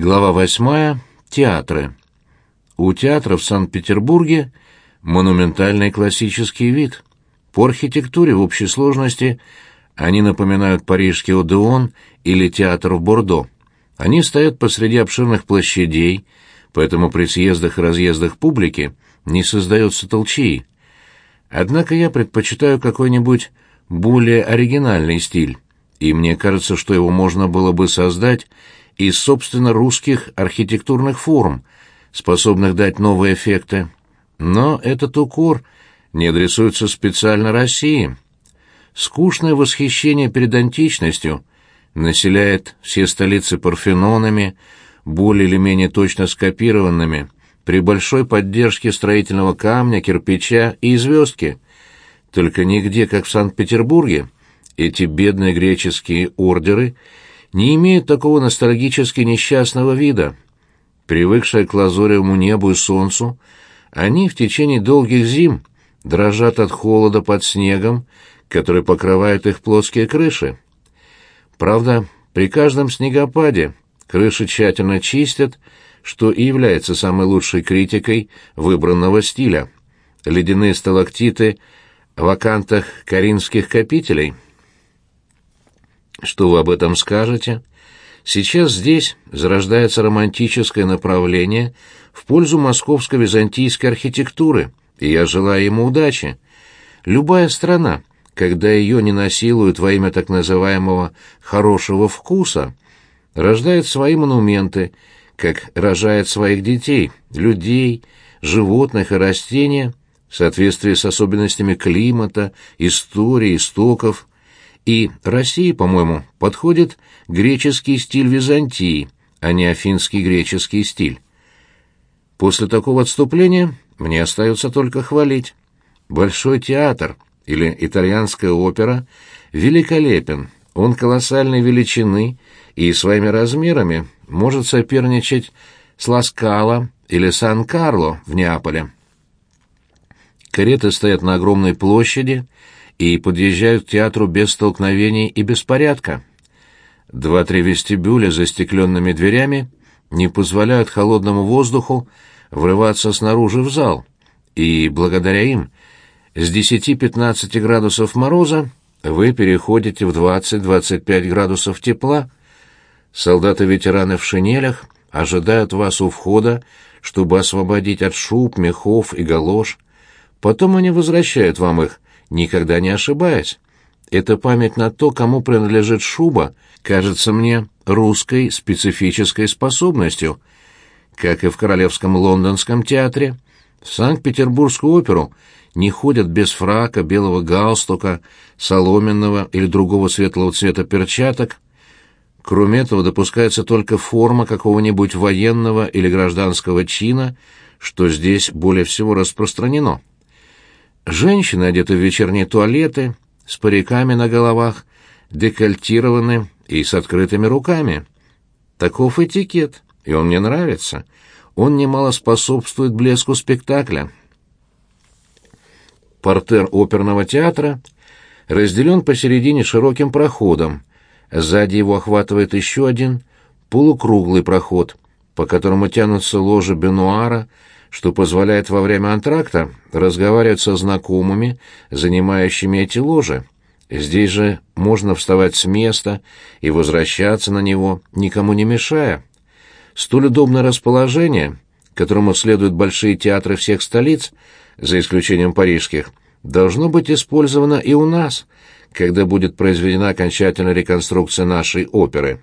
Глава восьмая. Театры. У театра в Санкт-Петербурге монументальный классический вид. По архитектуре в общей сложности они напоминают парижский Одеон или театр в Бордо. Они стоят посреди обширных площадей, поэтому при съездах и разъездах публики не создается толчии. Однако я предпочитаю какой-нибудь более оригинальный стиль, и мне кажется, что его можно было бы создать из собственно русских архитектурных форм, способных дать новые эффекты. Но этот укор не адресуется специально России. Скучное восхищение перед античностью населяет все столицы парфенонами, более или менее точно скопированными, при большой поддержке строительного камня, кирпича и звездки. Только нигде, как в Санкт-Петербурге, эти бедные греческие ордеры не имеют такого ностальгически несчастного вида. Привыкшие к лазоревому небу и солнцу, они в течение долгих зим дрожат от холода под снегом, который покрывает их плоские крыши. Правда, при каждом снегопаде крыши тщательно чистят, что и является самой лучшей критикой выбранного стиля. Ледяные сталактиты в акантах коринфских капителей. Что вы об этом скажете? Сейчас здесь зарождается романтическое направление в пользу московско-византийской архитектуры, и я желаю ему удачи. Любая страна, когда ее не насилуют во имя так называемого «хорошего вкуса», рождает свои монументы, как рожает своих детей, людей, животных и растения в соответствии с особенностями климата, истории, истоков. И России, по-моему, подходит греческий стиль Византии, а не афинский греческий стиль. После такого отступления мне остается только хвалить. Большой театр — или итальянская опера великолепен. Он колоссальной величины и своими размерами может соперничать с Ласкало или Сан-Карло в Неаполе. Кареты стоят на огромной площади и подъезжают к театру без столкновений и беспорядка. Два-три вестибюля за стекленными дверями не позволяют холодному воздуху врываться снаружи в зал, и благодаря им с 10-15 градусов мороза вы переходите в 20-25 градусов тепла. Солдаты-ветераны в шинелях ожидают вас у входа, чтобы освободить от шуб, мехов и галош. Потом они возвращают вам их, никогда не ошибаясь. Эта память на то, кому принадлежит шуба, кажется мне русской специфической способностью. Как и в Королевском лондонском театре, в Санкт-Петербургскую оперу — не ходят без фрака, белого галстука, соломенного или другого светлого цвета перчаток. Кроме этого, допускается только форма какого-нибудь военного или гражданского чина, что здесь более всего распространено. Женщины одеты в вечерние туалеты, с париками на головах, декольтированы и с открытыми руками. Таков этикет, и он мне нравится. Он немало способствует блеску спектакля. Портер оперного театра разделен посередине широким проходом. Сзади его охватывает еще один полукруглый проход, по которому тянутся ложи бенуара, что позволяет во время антракта разговаривать со знакомыми, занимающими эти ложи. Здесь же можно вставать с места и возвращаться на него, никому не мешая. Столь удобное расположение, которому следуют большие театры всех столиц, за исключением парижских, должно быть использовано и у нас, когда будет произведена окончательная реконструкция нашей оперы.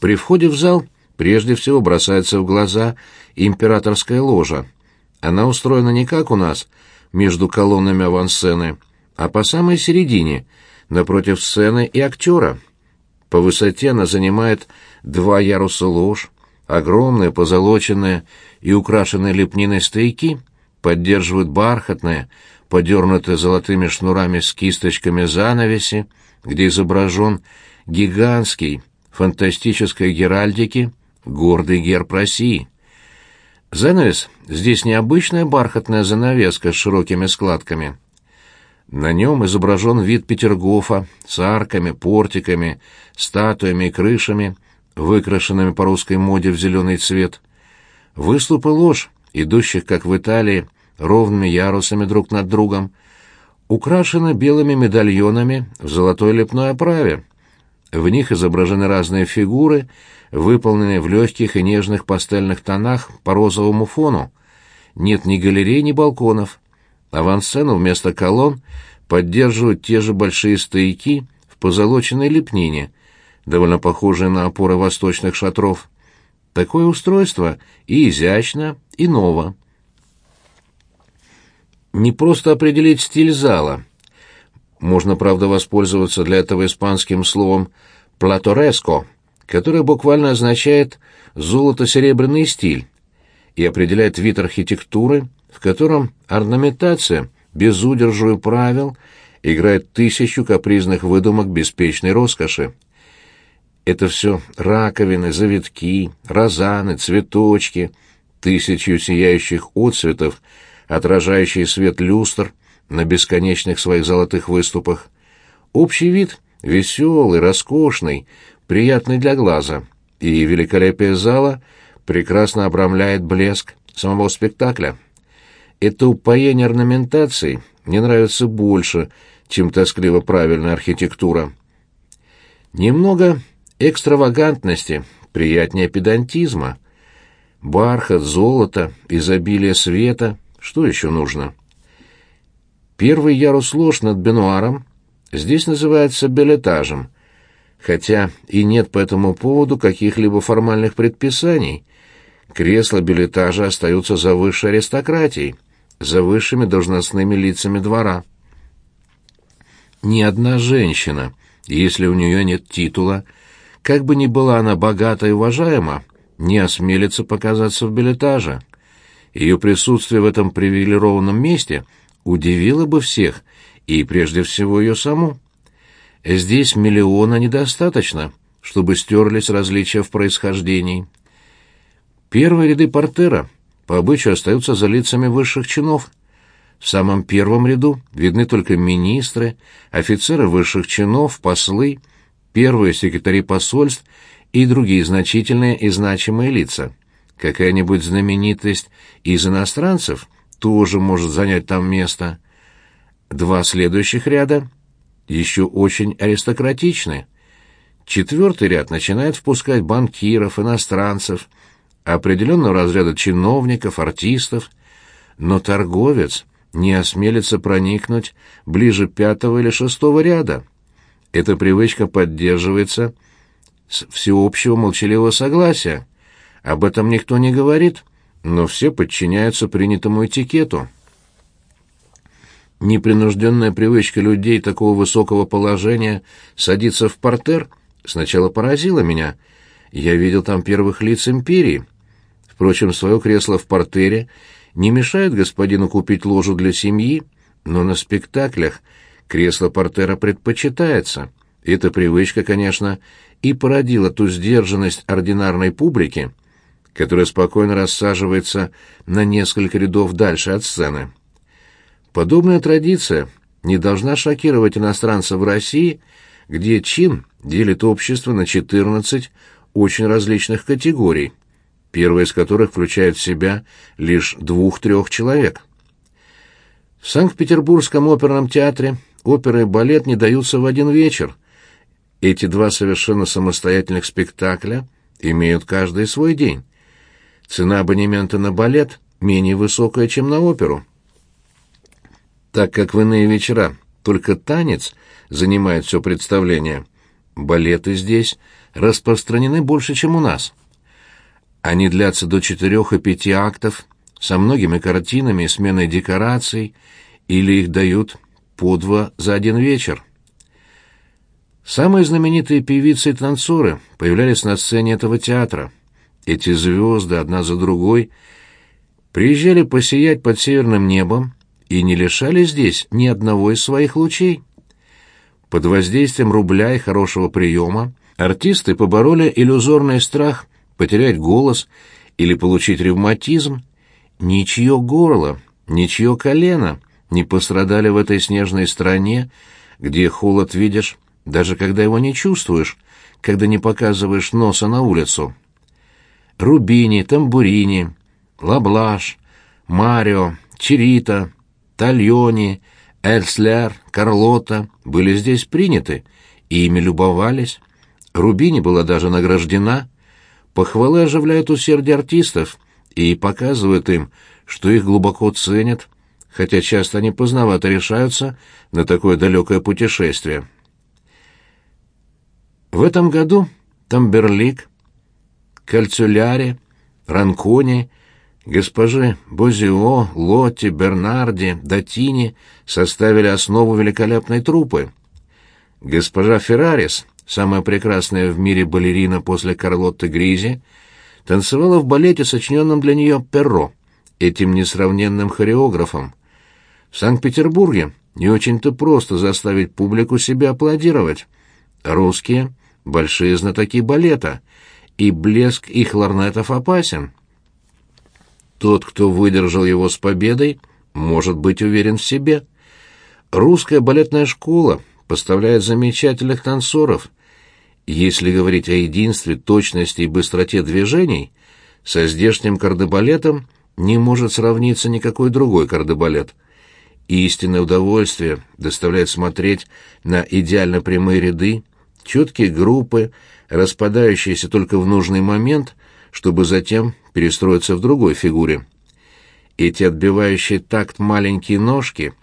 При входе в зал прежде всего бросается в глаза императорская ложа. Она устроена не как у нас, между колоннами авансцены, а по самой середине, напротив сцены и актера. По высоте она занимает два яруса лож, огромные, позолоченные и украшенные лепниной стояки поддерживают бархатные, подернутые золотыми шнурами с кисточками занавеси, где изображен гигантский, фантастической геральдики, гордый герб России. Занавес здесь необычная бархатная занавеска с широкими складками. На нем изображен вид Петергофа с арками, портиками, статуями и крышами, выкрашенными по русской моде в зеленый цвет. Выступы ложь, идущих, как в Италии, ровными ярусами друг над другом, украшены белыми медальонами в золотой лепной оправе. В них изображены разные фигуры, выполненные в легких и нежных пастельных тонах по розовому фону. Нет ни галерей, ни балконов. Авансцену вместо колонн поддерживают те же большие стояки в позолоченной лепнине, довольно похожие на опоры восточных шатров. Такое устройство и изящно, и ново. Не просто определить стиль зала. Можно, правда, воспользоваться для этого испанским словом «платореско», которое буквально означает «золото-серебряный стиль» и определяет вид архитектуры, в котором орнаментация, без удержу и правил, играет тысячу капризных выдумок беспечной роскоши. Это все раковины, завитки, розаны, цветочки, тысячу сияющих отцветов, отражающие свет люстр на бесконечных своих золотых выступах. Общий вид веселый, роскошный, приятный для глаза, и великолепие зала прекрасно обрамляет блеск самого спектакля. Это упоение орнаментацией мне нравится больше, чем тоскливо правильная архитектура. Немного экстравагантности, приятнее педантизма. Бархат, золото, изобилие света. Что еще нужно? Первый ярус ложь над бенуаром здесь называется белетажем, хотя и нет по этому поводу каких-либо формальных предписаний. Кресла билетажа остаются за высшей аристократией, за высшими должностными лицами двора. Ни одна женщина, если у нее нет титула, как бы ни была она богата и уважаема, не осмелится показаться в билетаже. Ее присутствие в этом привилегированном месте удивило бы всех, и прежде всего ее саму. Здесь миллиона недостаточно, чтобы стерлись различия в происхождении. Первые ряды портера по обычаю остаются за лицами высших чинов. В самом первом ряду видны только министры, офицеры высших чинов, послы, первые секретари посольств и другие значительные и значимые лица. Какая-нибудь знаменитость из иностранцев тоже может занять там место. Два следующих ряда еще очень аристократичны. Четвертый ряд начинает впускать банкиров, иностранцев, определенного разряда чиновников, артистов, но торговец не осмелится проникнуть ближе пятого или шестого ряда. Эта привычка поддерживается с всеобщего молчаливого согласия. Об этом никто не говорит, но все подчиняются принятому этикету. Непринужденная привычка людей такого высокого положения садиться в портер сначала поразила меня. Я видел там первых лиц империи. Впрочем, свое кресло в портере не мешает господину купить ложу для семьи, но на спектаклях кресло портера предпочитается. Эта привычка, конечно, и породила ту сдержанность ординарной публики, которая спокойно рассаживается на несколько рядов дальше от сцены. Подобная традиция не должна шокировать иностранцев в России, где чин делит общество на 14 очень различных категорий, первая из которых включает в себя лишь двух-трех человек. В Санкт-Петербургском оперном театре опера и балет не даются в один вечер. Эти два совершенно самостоятельных спектакля имеют каждый свой день. Цена абонемента на балет менее высокая, чем на оперу. Так как в иные вечера только танец занимает все представление, балеты здесь распространены больше, чем у нас. Они длятся до четырех и пяти актов, со многими картинами и сменой декораций, или их дают по два за один вечер. Самые знаменитые певицы и танцоры появлялись на сцене этого театра. Эти звезды, одна за другой, приезжали посиять под северным небом и не лишали здесь ни одного из своих лучей. Под воздействием рубля и хорошего приема артисты побороли иллюзорный страх потерять голос или получить ревматизм. Ничье горло, ничье колено не пострадали в этой снежной стране, где холод видишь, даже когда его не чувствуешь, когда не показываешь носа на улицу. Рубини, Тамбурини, Лаблаш, Марио, Чирита, Тальони, Эльслер, Карлота были здесь приняты, и ими любовались. Рубини была даже награждена. Похвалы оживляют усердие артистов и показывают им, что их глубоко ценят, хотя часто они поздновато решаются на такое далекое путешествие. В этом году Тамберлик, Кальцуляри, Ранкони, госпожи Бозио, Лотти, Бернарди, Датини составили основу великолепной труппы. Госпожа Феррарис, самая прекрасная в мире балерина после Карлотты Гризи, танцевала в балете, сочиненном для нее Перро, этим несравненным хореографом. В Санкт-Петербурге не очень-то просто заставить публику себя аплодировать. Русские — большие знатоки балета, и блеск их лорнетов опасен. Тот, кто выдержал его с победой, может быть уверен в себе. Русская балетная школа поставляет замечательных танцоров. Если говорить о единстве, точности и быстроте движений, со здешним кардебалетом не может сравниться никакой другой кардебалет. Истинное удовольствие доставляет смотреть на идеально прямые ряды, четкие группы, распадающиеся только в нужный момент, чтобы затем перестроиться в другой фигуре. Эти отбивающие такт маленькие ножки,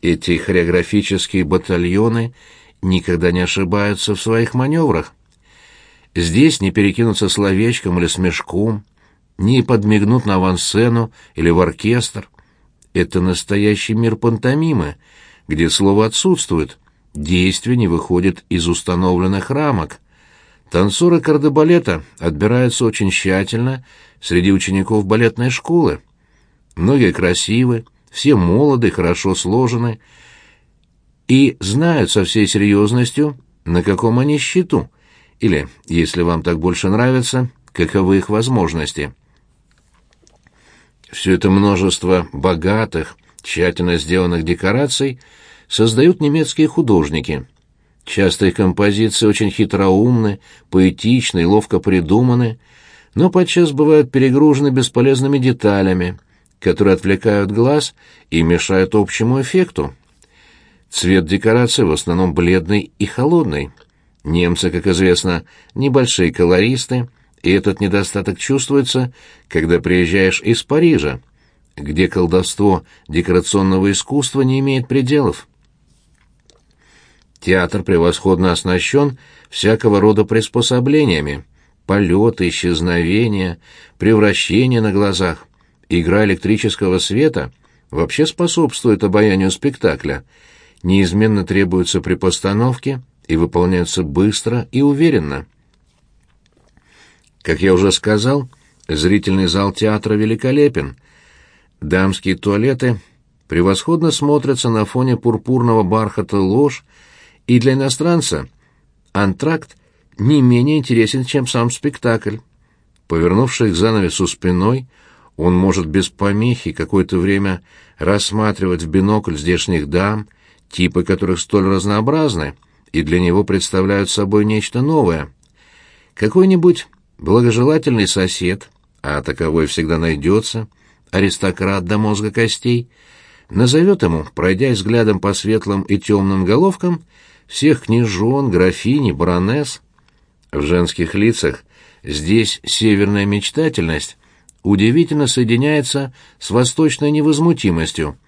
эти хореографические батальоны никогда не ошибаются в своих маневрах. Здесь не перекинуться словечком или смешком, не подмигнут на авансцену или в оркестр. Это настоящий мир пантомимы, где слово отсутствует, действие не выходит из установленных рамок. Танцоры кардебалета отбираются очень тщательно среди учеников балетной школы. Многие красивы, все молоды, хорошо сложены и знают со всей серьезностью, на каком они счету, или, если вам так больше нравится, каковы их возможности. Все это множество богатых, тщательно сделанных декораций создают немецкие художники. Часто их композиции очень хитроумны, поэтичны и ловко придуманы, но подчас бывают перегружены бесполезными деталями, которые отвлекают глаз и мешают общему эффекту. Цвет декорации в основном бледный и холодный. Немцы, как известно, небольшие колористы — и этот недостаток чувствуется, когда приезжаешь из Парижа, где колдовство декорационного искусства не имеет пределов. Театр превосходно оснащен всякого рода приспособлениями, полеты, исчезновения, превращения на глазах. Игра электрического света вообще способствует обаянию спектакля, неизменно требуется при постановке и выполняется быстро и уверенно. Как я уже сказал, зрительный зал театра великолепен. Дамские туалеты превосходно смотрятся на фоне пурпурного бархата ложь, и для иностранца антракт не менее интересен, чем сам спектакль. Повернувшись к занавесу спиной, он может без помехи какое-то время рассматривать в бинокль здешних дам, типы которых столь разнообразны, и для него представляют собой нечто новое. Какой-нибудь Благожелательный сосед, а таковой всегда найдется, аристократ до мозга костей, назовет ему, пройдя взглядом по светлым и темным головкам, всех княжон, графини, баронесс. В женских лицах здесь северная мечтательность удивительно соединяется с восточной невозмутимостью,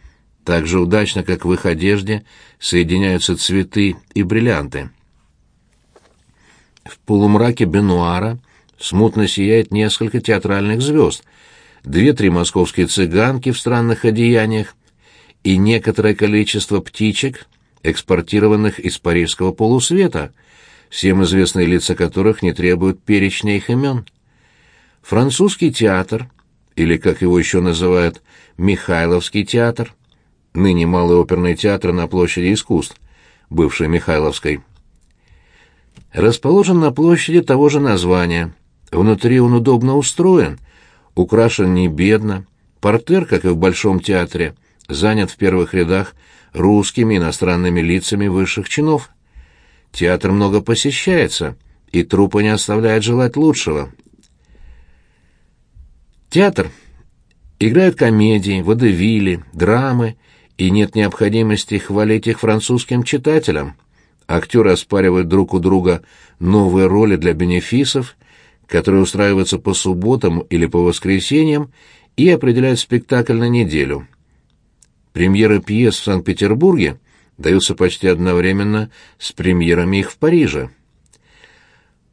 так же удачно, как в их одежде соединяются цветы и бриллианты. В полумраке бенуара смутно сияет несколько театральных звезд, две-три московские цыганки в странных одеяниях и некоторое количество птичек, экспортированных из парижского полусвета, всем известные лица которых не требуют перечня их имен. Французский театр, или, как его еще называют, Михайловский театр, ныне Малый оперный театр на площади искусств, бывшей Михайловской, расположен на площади того же названия – Внутри он удобно устроен, украшен не бедно. Портер, как и в Большом театре, занят в первых рядах русскими иностранными лицами высших чинов. Театр много посещается, и труппа не оставляет желать лучшего. Театр играют комедии, водевили, драмы, и нет необходимости хвалить их французским читателям. Актеры оспаривают друг у друга новые роли для бенефисов, которые устраиваются по субботам или по воскресеньям и определяют спектакль на неделю. Премьеры пьес в Санкт-Петербурге даются почти одновременно с премьерами их в Париже.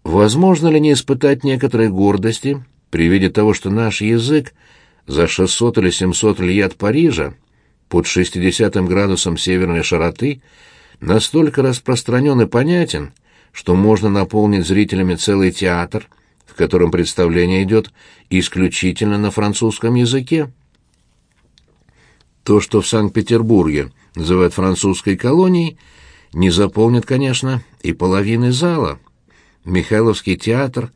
Возможно ли не испытать некоторой гордости при виде того, что наш язык за 600 или 700 лье от Парижа под 60 градусом северной широты настолько распространен и понятен, что можно наполнить зрителями целый театр, в котором представление идет исключительно на французском языке. То, что в Санкт-Петербурге называют французской колонией, не заполнит, конечно, и половины зала. Михайловский театр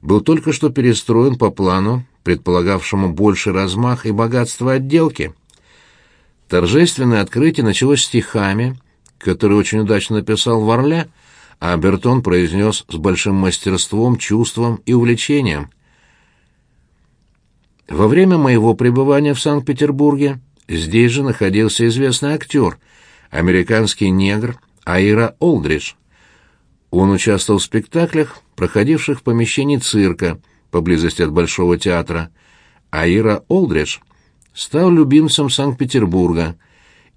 был только что перестроен по плану, предполагавшему больше размах и богатство отделки. Торжественное открытие началось стихами, которые очень удачно написал в Орле, а Бертон произнес с большим мастерством, чувством и увлечением. Во время моего пребывания в Санкт-Петербурге здесь же находился известный актер, американский негр Аира Олдридж. Он участвовал в спектаклях, проходивших в помещении цирка поблизости от Большого театра. Аира Олдридж стал любимцем Санкт-Петербурга,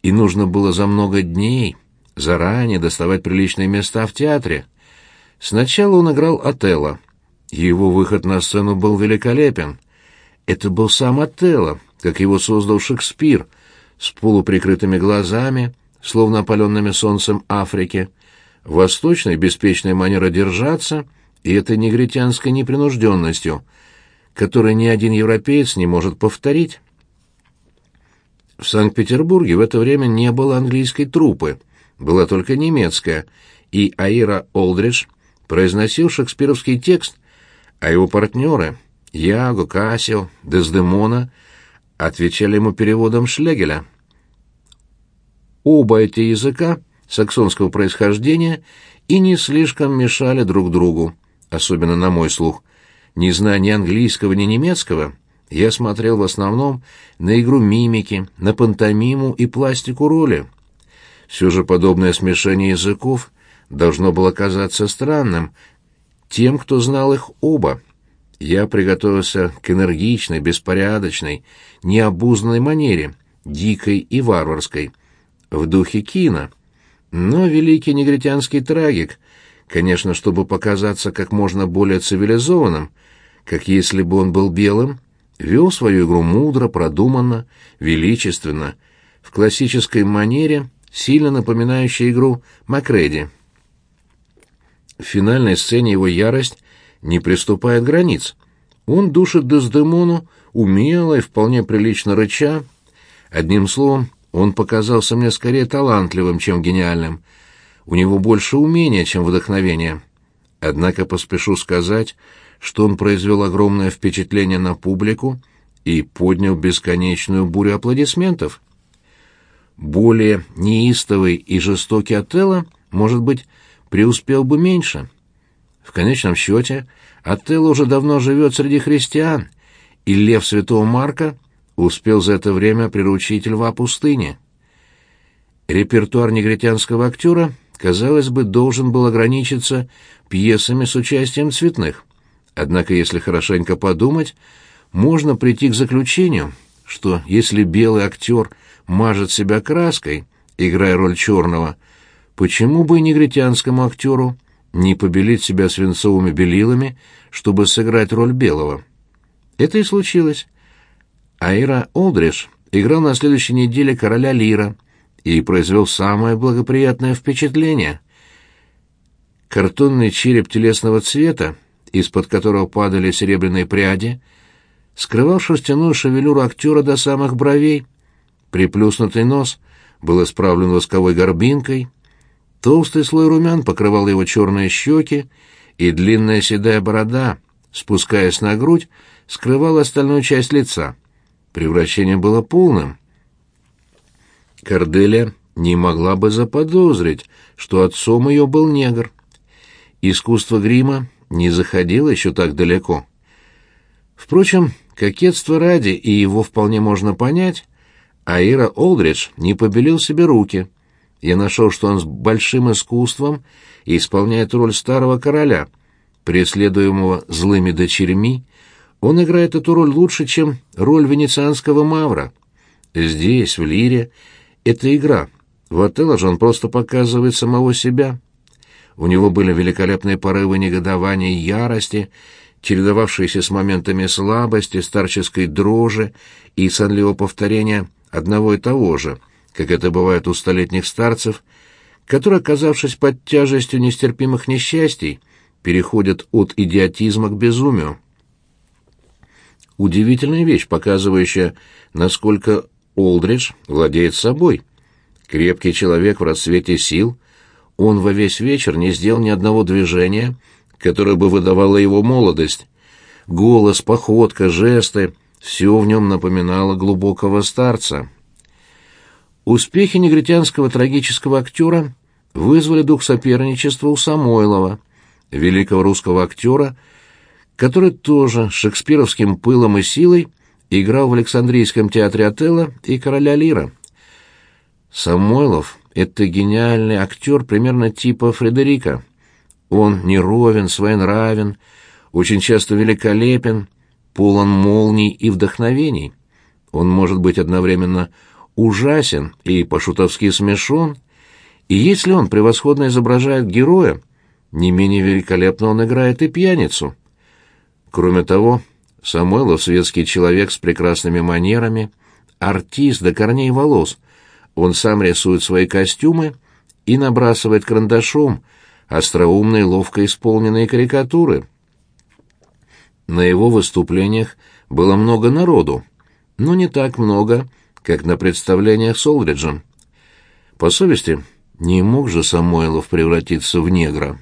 и нужно было за много дней заранее доставать приличные места в театре. Сначала он играл Отелло. Его выход на сцену был великолепен. Это был сам Отелло, как его создал Шекспир, с полуприкрытыми глазами, словно опаленными солнцем Африки, восточной беспечной манерой держаться и этой негритянской непринужденностью, которой ни один европеец не может повторить. В Санкт-Петербурге в это время не было английской труппы, была только немецкая, и Аира Олдридж произносил шекспировский текст, а его партнеры Яго, Кассио, Дездемона отвечали ему переводом Шлегеля. Оба эти языка саксонского происхождения и не слишком мешали друг другу, особенно на мой слух. Не зная ни английского, ни немецкого, я смотрел в основном на игру мимики, на пантомиму и пластику роли. Все же подобное смешение языков должно было казаться странным тем, кто знал их оба. Я приготовился к энергичной, беспорядочной, необузданной манере, дикой и варварской, в духе кино. Но великий негритянский трагик, конечно, чтобы показаться как можно более цивилизованным, как если бы он был белым, вел свою игру мудро, продуманно, величественно, в классической манере, сильно напоминающей игру Макреди. В финальной сцене его ярость не приступает границ. Он душит Дездемону, умело и вполне прилично рыча. Одним словом, он показался мне скорее талантливым, чем гениальным. У него больше умения, чем вдохновения. Однако поспешу сказать, что он произвел огромное впечатление на публику и поднял бесконечную бурю аплодисментов. Более неистовый и жестокий Отелло, может быть, преуспел бы меньше. В конечном счете, Отелло уже давно живет среди христиан, и лев святого Марка успел за это время приручить льва пустыни. Репертуар негритянского актера, казалось бы, должен был ограничиться пьесами с участием цветных. Однако, если хорошенько подумать, можно прийти к заключению, что если белый актер мажет себя краской, играя роль черного, почему бы и негритянскому актеру не побелить себя свинцовыми белилами, чтобы сыграть роль белого? Это и случилось. Айра Олдриш играл на следующей неделе короля Лира и произвел самое благоприятное впечатление. Картонный череп телесного цвета — из-под которого падали серебряные пряди, скрывал шерстяную шевелюру актера до самых бровей. Приплюснутый нос был исправлен восковой горбинкой, толстый слой румян покрывал его черные щеки, и длинная седая борода, спускаясь на грудь, скрывала остальную часть лица. Превращение было полным. Корделия не могла бы заподозрить, что отцом ее был негр. искусство грима не заходило еще так далеко. Впрочем, кокетство ради, и его вполне можно понять, а Ира Олдридж не побелил себе руки. Я нашел, что он с большим искусством исполняет роль старого короля, преследуемого злыми дочерьми, он играет эту роль лучше, чем роль венецианского мавра. Здесь, в Лире, это игра. В Отелло же он просто показывает самого себя. У него были великолепные порывы негодования и ярости, чередовавшиеся с моментами слабости, старческой дрожи и сонливого повторения одного и того же, как это бывает у столетних старцев, которые, оказавшись под тяжестью нестерпимых несчастий, переходят от идиотизма к безумию. Удивительная вещь, показывающая, насколько Олдридж владеет собой. Крепкий человек в расцвете сил, он во весь вечер не сделал ни одного движения, которое бы выдавало его молодость. Голос, походка, жесты — все в нем напоминало глубокого старца. Успехи негритянского трагического актера вызвали дух соперничества у Самойлова, великого русского актера, который тоже шекспировским пылом и силой играл в Александрийском театре Отелло и «Короля Лира». Самойлов — это гениальный актер примерно типа Фредерика. Он неровен, своенравен, очень часто великолепен, полон молний и вдохновений. Он может быть одновременно ужасен и по-шутовски смешон, и если он превосходно изображает героя, не менее великолепно он играет и пьяницу. Кроме того, Самойлов светский человек с прекрасными манерами, артист до корней волос. Он сам рисует свои костюмы и набрасывает карандашом остроумные, ловко исполненные карикатуры. На его выступлениях было много народу, но не так много, как на представлениях с Олдриджем. По совести, не мог же Самойлов превратиться в негра.